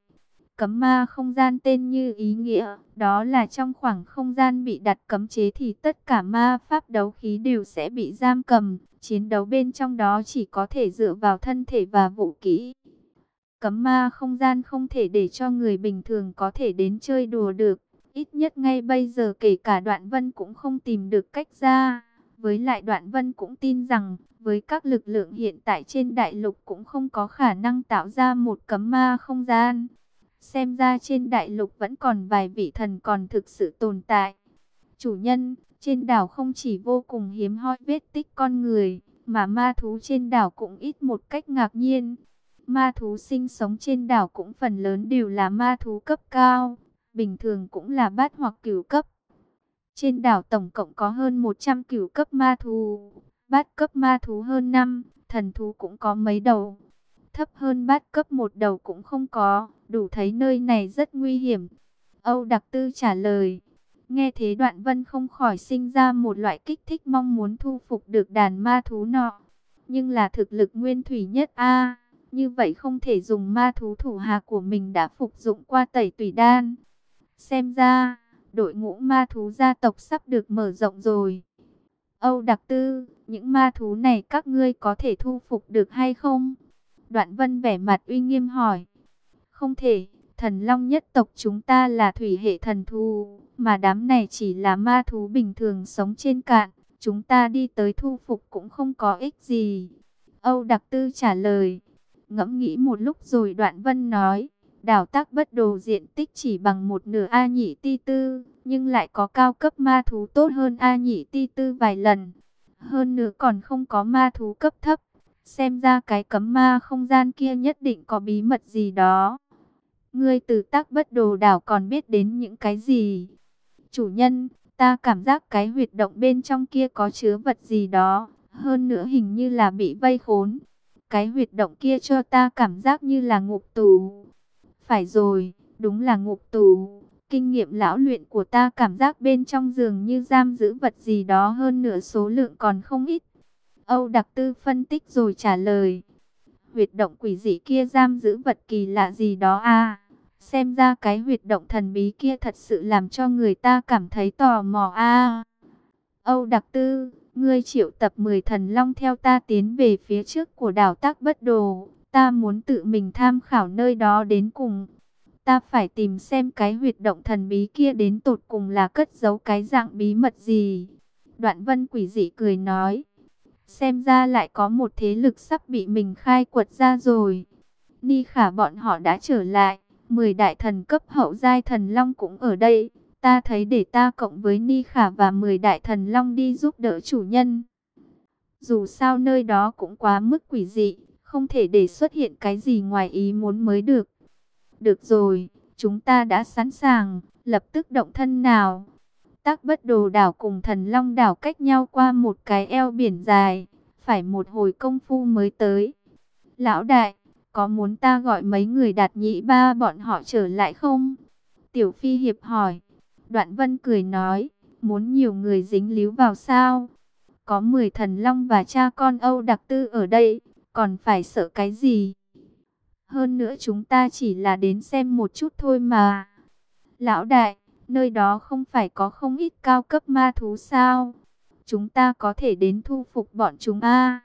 Cấm ma không gian tên như ý nghĩa, đó là trong khoảng không gian bị đặt cấm chế thì tất cả ma pháp đấu khí đều sẽ bị giam cầm, chiến đấu bên trong đó chỉ có thể dựa vào thân thể và vũ kỹ. Cấm ma không gian không thể để cho người bình thường có thể đến chơi đùa được, ít nhất ngay bây giờ kể cả đoạn vân cũng không tìm được cách ra. Với lại đoạn vân cũng tin rằng, với các lực lượng hiện tại trên đại lục cũng không có khả năng tạo ra một cấm ma không gian. Xem ra trên đại lục vẫn còn vài vị thần còn thực sự tồn tại. Chủ nhân, trên đảo không chỉ vô cùng hiếm hoi vết tích con người, mà ma thú trên đảo cũng ít một cách ngạc nhiên. Ma thú sinh sống trên đảo cũng phần lớn đều là ma thú cấp cao, bình thường cũng là bát hoặc cửu cấp. Trên đảo tổng cộng có hơn 100 cửu cấp ma thú, bát cấp ma thú hơn 5, thần thú cũng có mấy đầu. Thấp hơn bát cấp một đầu cũng không có, đủ thấy nơi này rất nguy hiểm. Âu Đặc Tư trả lời. Nghe thế đoạn vân không khỏi sinh ra một loại kích thích mong muốn thu phục được đàn ma thú nọ. Nhưng là thực lực nguyên thủy nhất a Như vậy không thể dùng ma thú thủ hạ của mình đã phục dụng qua tẩy tùy đan. Xem ra, đội ngũ ma thú gia tộc sắp được mở rộng rồi. Âu Đặc Tư, những ma thú này các ngươi có thể thu phục được hay không? Đoạn vân vẻ mặt uy nghiêm hỏi. Không thể, thần long nhất tộc chúng ta là thủy hệ thần thú, mà đám này chỉ là ma thú bình thường sống trên cạn. Chúng ta đi tới thu phục cũng không có ích gì. Âu Đặc Tư trả lời. Ngẫm nghĩ một lúc rồi đoạn vân nói. Đảo tác bất đồ diện tích chỉ bằng một nửa A nhị ti tư, nhưng lại có cao cấp ma thú tốt hơn A nhị ti tư vài lần. Hơn nữa còn không có ma thú cấp thấp. Xem ra cái cấm ma không gian kia nhất định có bí mật gì đó. Ngươi từ tác bất đồ đảo còn biết đến những cái gì? Chủ nhân, ta cảm giác cái huyệt động bên trong kia có chứa vật gì đó. Hơn nữa hình như là bị vây khốn. Cái huyệt động kia cho ta cảm giác như là ngục tù. Phải rồi, đúng là ngục tù. Kinh nghiệm lão luyện của ta cảm giác bên trong giường như giam giữ vật gì đó hơn nửa số lượng còn không ít. Âu Đặc Tư phân tích rồi trả lời. Huyệt động quỷ dị kia giam giữ vật kỳ lạ gì đó à? Xem ra cái huyệt động thần bí kia thật sự làm cho người ta cảm thấy tò mò à. Âu Đặc Tư, ngươi triệu tập 10 thần long theo ta tiến về phía trước của đảo Tác Bất Đồ. Ta muốn tự mình tham khảo nơi đó đến cùng. Ta phải tìm xem cái huyệt động thần bí kia đến tột cùng là cất giấu cái dạng bí mật gì. Đoạn vân quỷ dị cười nói. Xem ra lại có một thế lực sắp bị mình khai quật ra rồi. Ni khả bọn họ đã trở lại. Mười đại thần cấp hậu giai thần long cũng ở đây. Ta thấy để ta cộng với Ni khả và mười đại thần long đi giúp đỡ chủ nhân. Dù sao nơi đó cũng quá mức quỷ dị. Không thể để xuất hiện cái gì ngoài ý muốn mới được. Được rồi, chúng ta đã sẵn sàng. Lập tức động thân nào. Tác bất đồ đảo cùng thần long đảo cách nhau qua một cái eo biển dài, phải một hồi công phu mới tới. Lão đại, có muốn ta gọi mấy người đạt nhị ba bọn họ trở lại không? Tiểu Phi Hiệp hỏi. Đoạn Vân cười nói, muốn nhiều người dính líu vào sao? Có 10 thần long và cha con Âu Đặc Tư ở đây, còn phải sợ cái gì? Hơn nữa chúng ta chỉ là đến xem một chút thôi mà. Lão đại, nơi đó không phải có không ít cao cấp ma thú sao? Chúng ta có thể đến thu phục bọn chúng a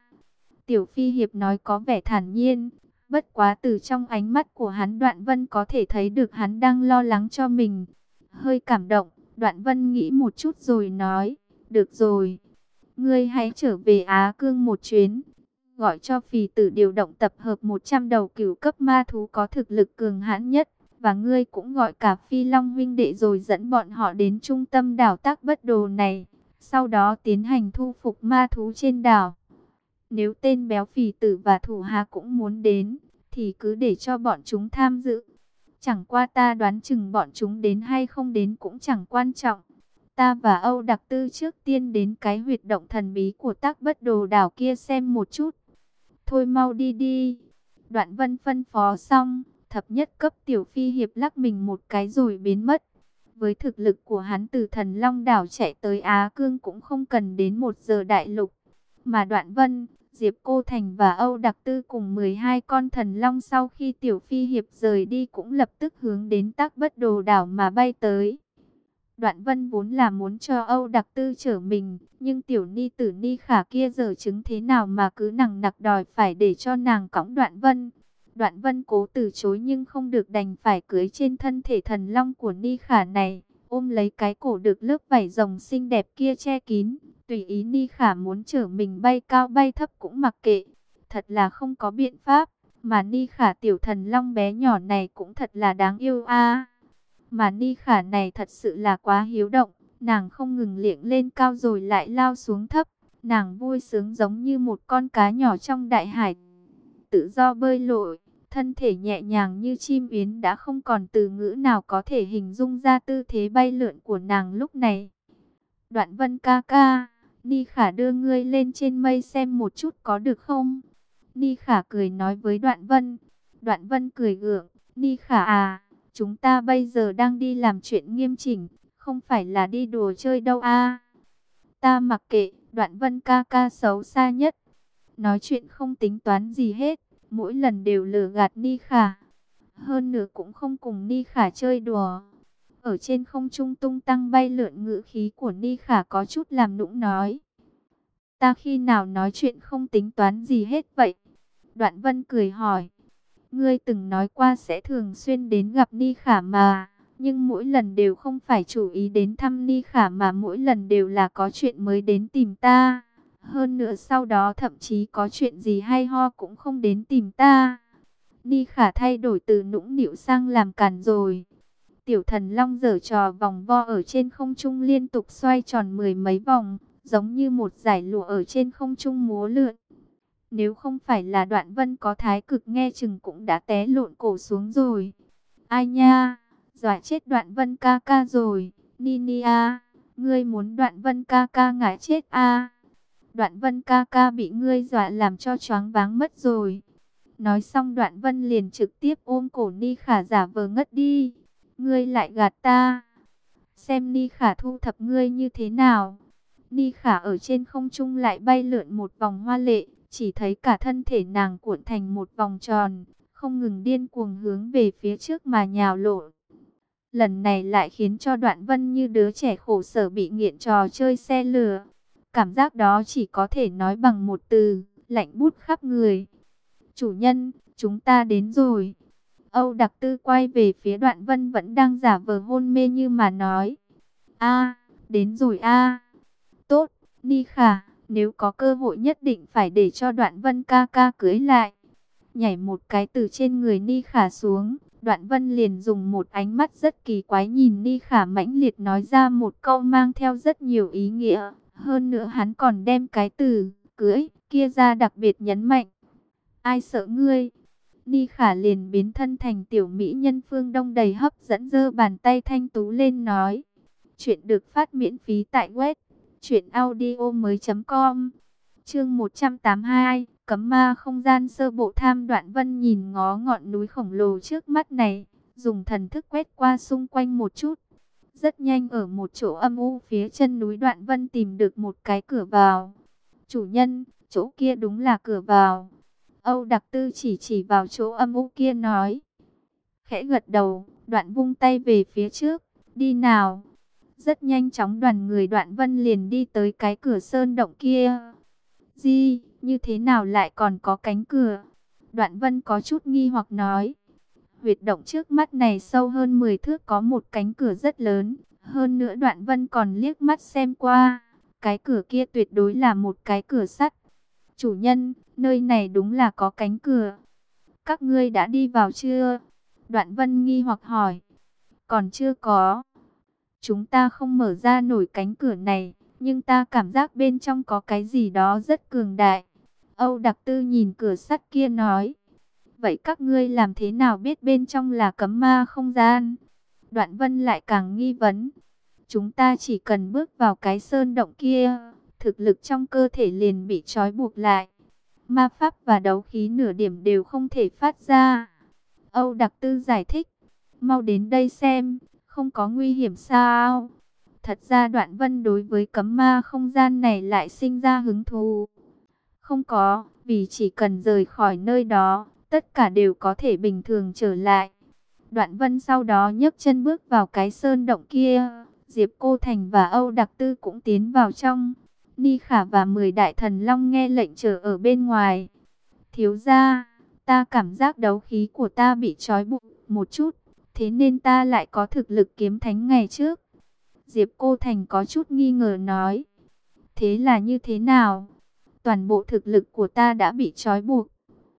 Tiểu Phi Hiệp nói có vẻ thản nhiên, bất quá từ trong ánh mắt của hắn Đoạn Vân có thể thấy được hắn đang lo lắng cho mình. Hơi cảm động, Đoạn Vân nghĩ một chút rồi nói, được rồi, ngươi hãy trở về Á Cương một chuyến, gọi cho phì tử điều động tập hợp 100 đầu cửu cấp ma thú có thực lực cường hãn nhất. Và ngươi cũng gọi cả phi long huynh đệ rồi dẫn bọn họ đến trung tâm đảo tác bất đồ này. Sau đó tiến hành thu phục ma thú trên đảo. Nếu tên béo phì tử và thủ hà cũng muốn đến, thì cứ để cho bọn chúng tham dự. Chẳng qua ta đoán chừng bọn chúng đến hay không đến cũng chẳng quan trọng. Ta và Âu Đặc Tư trước tiên đến cái huyệt động thần bí của tác bất đồ đảo kia xem một chút. Thôi mau đi đi. Đoạn vân phân phó xong, thập nhất cấp tiểu phi hiệp lắc mình một cái rồi biến mất. Với thực lực của hắn từ thần Long đảo chạy tới Á Cương cũng không cần đến một giờ đại lục. Mà đoạn vân, Diệp Cô Thành và Âu Đặc Tư cùng 12 con thần long sau khi Tiểu Phi Hiệp rời đi cũng lập tức hướng đến tác bất đồ đảo mà bay tới. Đoạn Vân vốn là muốn cho Âu Đặc Tư chở mình, nhưng Tiểu Ni Tử Ni Khả kia giờ chứng thế nào mà cứ nằng nặc đòi phải để cho nàng cõng Đoạn Vân. Đoạn Vân cố từ chối nhưng không được đành phải cưới trên thân thể thần long của Ni Khả này, ôm lấy cái cổ được lớp vảy rồng xinh đẹp kia che kín, Tùy ý Ni Khả muốn chở mình bay cao bay thấp cũng mặc kệ. Thật là không có biện pháp. Mà Ni Khả tiểu thần long bé nhỏ này cũng thật là đáng yêu a. Mà Ni Khả này thật sự là quá hiếu động. Nàng không ngừng liệng lên cao rồi lại lao xuống thấp. Nàng vui sướng giống như một con cá nhỏ trong đại hải. Tự do bơi lội, thân thể nhẹ nhàng như chim yến đã không còn từ ngữ nào có thể hình dung ra tư thế bay lượn của nàng lúc này. Đoạn vân ca ca. Ni Khả đưa ngươi lên trên mây xem một chút có được không? Ni Khả cười nói với Đoạn Vân. Đoạn Vân cười gượng. Ni Khả à, chúng ta bây giờ đang đi làm chuyện nghiêm chỉnh, không phải là đi đùa chơi đâu a. Ta mặc kệ, Đoạn Vân ca ca xấu xa nhất. Nói chuyện không tính toán gì hết, mỗi lần đều lừa gạt Ni Khả. Hơn nữa cũng không cùng Ni Khả chơi đùa. Ở trên không trung tung tăng bay lượn ngữ khí của Ni Khả có chút làm nũng nói. Ta khi nào nói chuyện không tính toán gì hết vậy? Đoạn Vân cười hỏi. Ngươi từng nói qua sẽ thường xuyên đến gặp Ni Khả mà. Nhưng mỗi lần đều không phải chủ ý đến thăm Ni Khả mà mỗi lần đều là có chuyện mới đến tìm ta. Hơn nữa sau đó thậm chí có chuyện gì hay ho cũng không đến tìm ta. Ni Khả thay đổi từ nũng nịu sang làm càn rồi. Tiểu thần long dở trò vòng vo ở trên không trung liên tục xoay tròn mười mấy vòng, giống như một giải lụa ở trên không trung múa lượn. Nếu không phải là đoạn vân có thái cực nghe chừng cũng đã té lộn cổ xuống rồi. Ai nha, dọa chết đoạn vân ca ca rồi, Nini a, ngươi muốn đoạn vân ca ca ngã chết a. Đoạn vân ca ca bị ngươi dọa làm cho choáng váng mất rồi. Nói xong đoạn vân liền trực tiếp ôm cổ Ni Khả giả vờ ngất đi ngươi lại gạt ta. Xem Ni Khả thu thập ngươi như thế nào. Ni Khả ở trên không trung lại bay lượn một vòng hoa lệ, chỉ thấy cả thân thể nàng cuộn thành một vòng tròn, không ngừng điên cuồng hướng về phía trước mà nhào lộ. Lần này lại khiến cho Đoạn Vân như đứa trẻ khổ sở bị nghiện trò chơi xe lửa. Cảm giác đó chỉ có thể nói bằng một từ, lạnh bút khắp người. Chủ nhân, chúng ta đến rồi. Âu Đặc Tư quay về phía Đoạn Vân vẫn đang giả vờ hôn mê như mà nói. a đến rồi a Tốt, Ni Khả, nếu có cơ hội nhất định phải để cho Đoạn Vân ca ca cưới lại. Nhảy một cái từ trên người Ni Khả xuống, Đoạn Vân liền dùng một ánh mắt rất kỳ quái nhìn Ni Khả mãnh liệt nói ra một câu mang theo rất nhiều ý nghĩa. Hơn nữa hắn còn đem cái từ, cưỡi kia ra đặc biệt nhấn mạnh. Ai sợ ngươi? Ni Khả liền biến thân thành tiểu mỹ nhân phương đông đầy hấp dẫn dơ bàn tay thanh tú lên nói. Chuyện được phát miễn phí tại web chuyện audio mới com Chương 182 Cấm ma không gian sơ bộ tham đoạn vân nhìn ngó ngọn núi khổng lồ trước mắt này, dùng thần thức quét qua xung quanh một chút. Rất nhanh ở một chỗ âm u phía chân núi đoạn vân tìm được một cái cửa vào. Chủ nhân, chỗ kia đúng là cửa vào. Âu đặc tư chỉ chỉ vào chỗ âm u kia nói. Khẽ gật đầu, đoạn vung tay về phía trước, đi nào. Rất nhanh chóng đoàn người đoạn vân liền đi tới cái cửa sơn động kia. Di, như thế nào lại còn có cánh cửa? Đoạn vân có chút nghi hoặc nói. Huyệt động trước mắt này sâu hơn 10 thước có một cánh cửa rất lớn. Hơn nữa đoạn vân còn liếc mắt xem qua. Cái cửa kia tuyệt đối là một cái cửa sắt. Chủ nhân, nơi này đúng là có cánh cửa. Các ngươi đã đi vào chưa? Đoạn vân nghi hoặc hỏi. Còn chưa có. Chúng ta không mở ra nổi cánh cửa này, nhưng ta cảm giác bên trong có cái gì đó rất cường đại. Âu Đặc Tư nhìn cửa sắt kia nói. Vậy các ngươi làm thế nào biết bên trong là cấm ma không gian? Đoạn Vân lại càng nghi vấn. Chúng ta chỉ cần bước vào cái sơn động kia, thực lực trong cơ thể liền bị trói buộc lại. Ma pháp và đấu khí nửa điểm đều không thể phát ra. Âu Đặc Tư giải thích. Mau đến đây xem, không có nguy hiểm sao? Thật ra đoạn vân đối với cấm ma không gian này lại sinh ra hứng thú. Không có, vì chỉ cần rời khỏi nơi đó, tất cả đều có thể bình thường trở lại. Đoạn vân sau đó nhấc chân bước vào cái sơn động kia. Diệp Cô Thành và Âu Đặc Tư cũng tiến vào trong. Ni Khả và 10 đại thần long nghe lệnh chờ ở bên ngoài. Thiếu ra, ta cảm giác đấu khí của ta bị trói buộc một chút. Thế nên ta lại có thực lực kiếm thánh ngày trước. Diệp Cô Thành có chút nghi ngờ nói. Thế là như thế nào? Toàn bộ thực lực của ta đã bị trói buộc.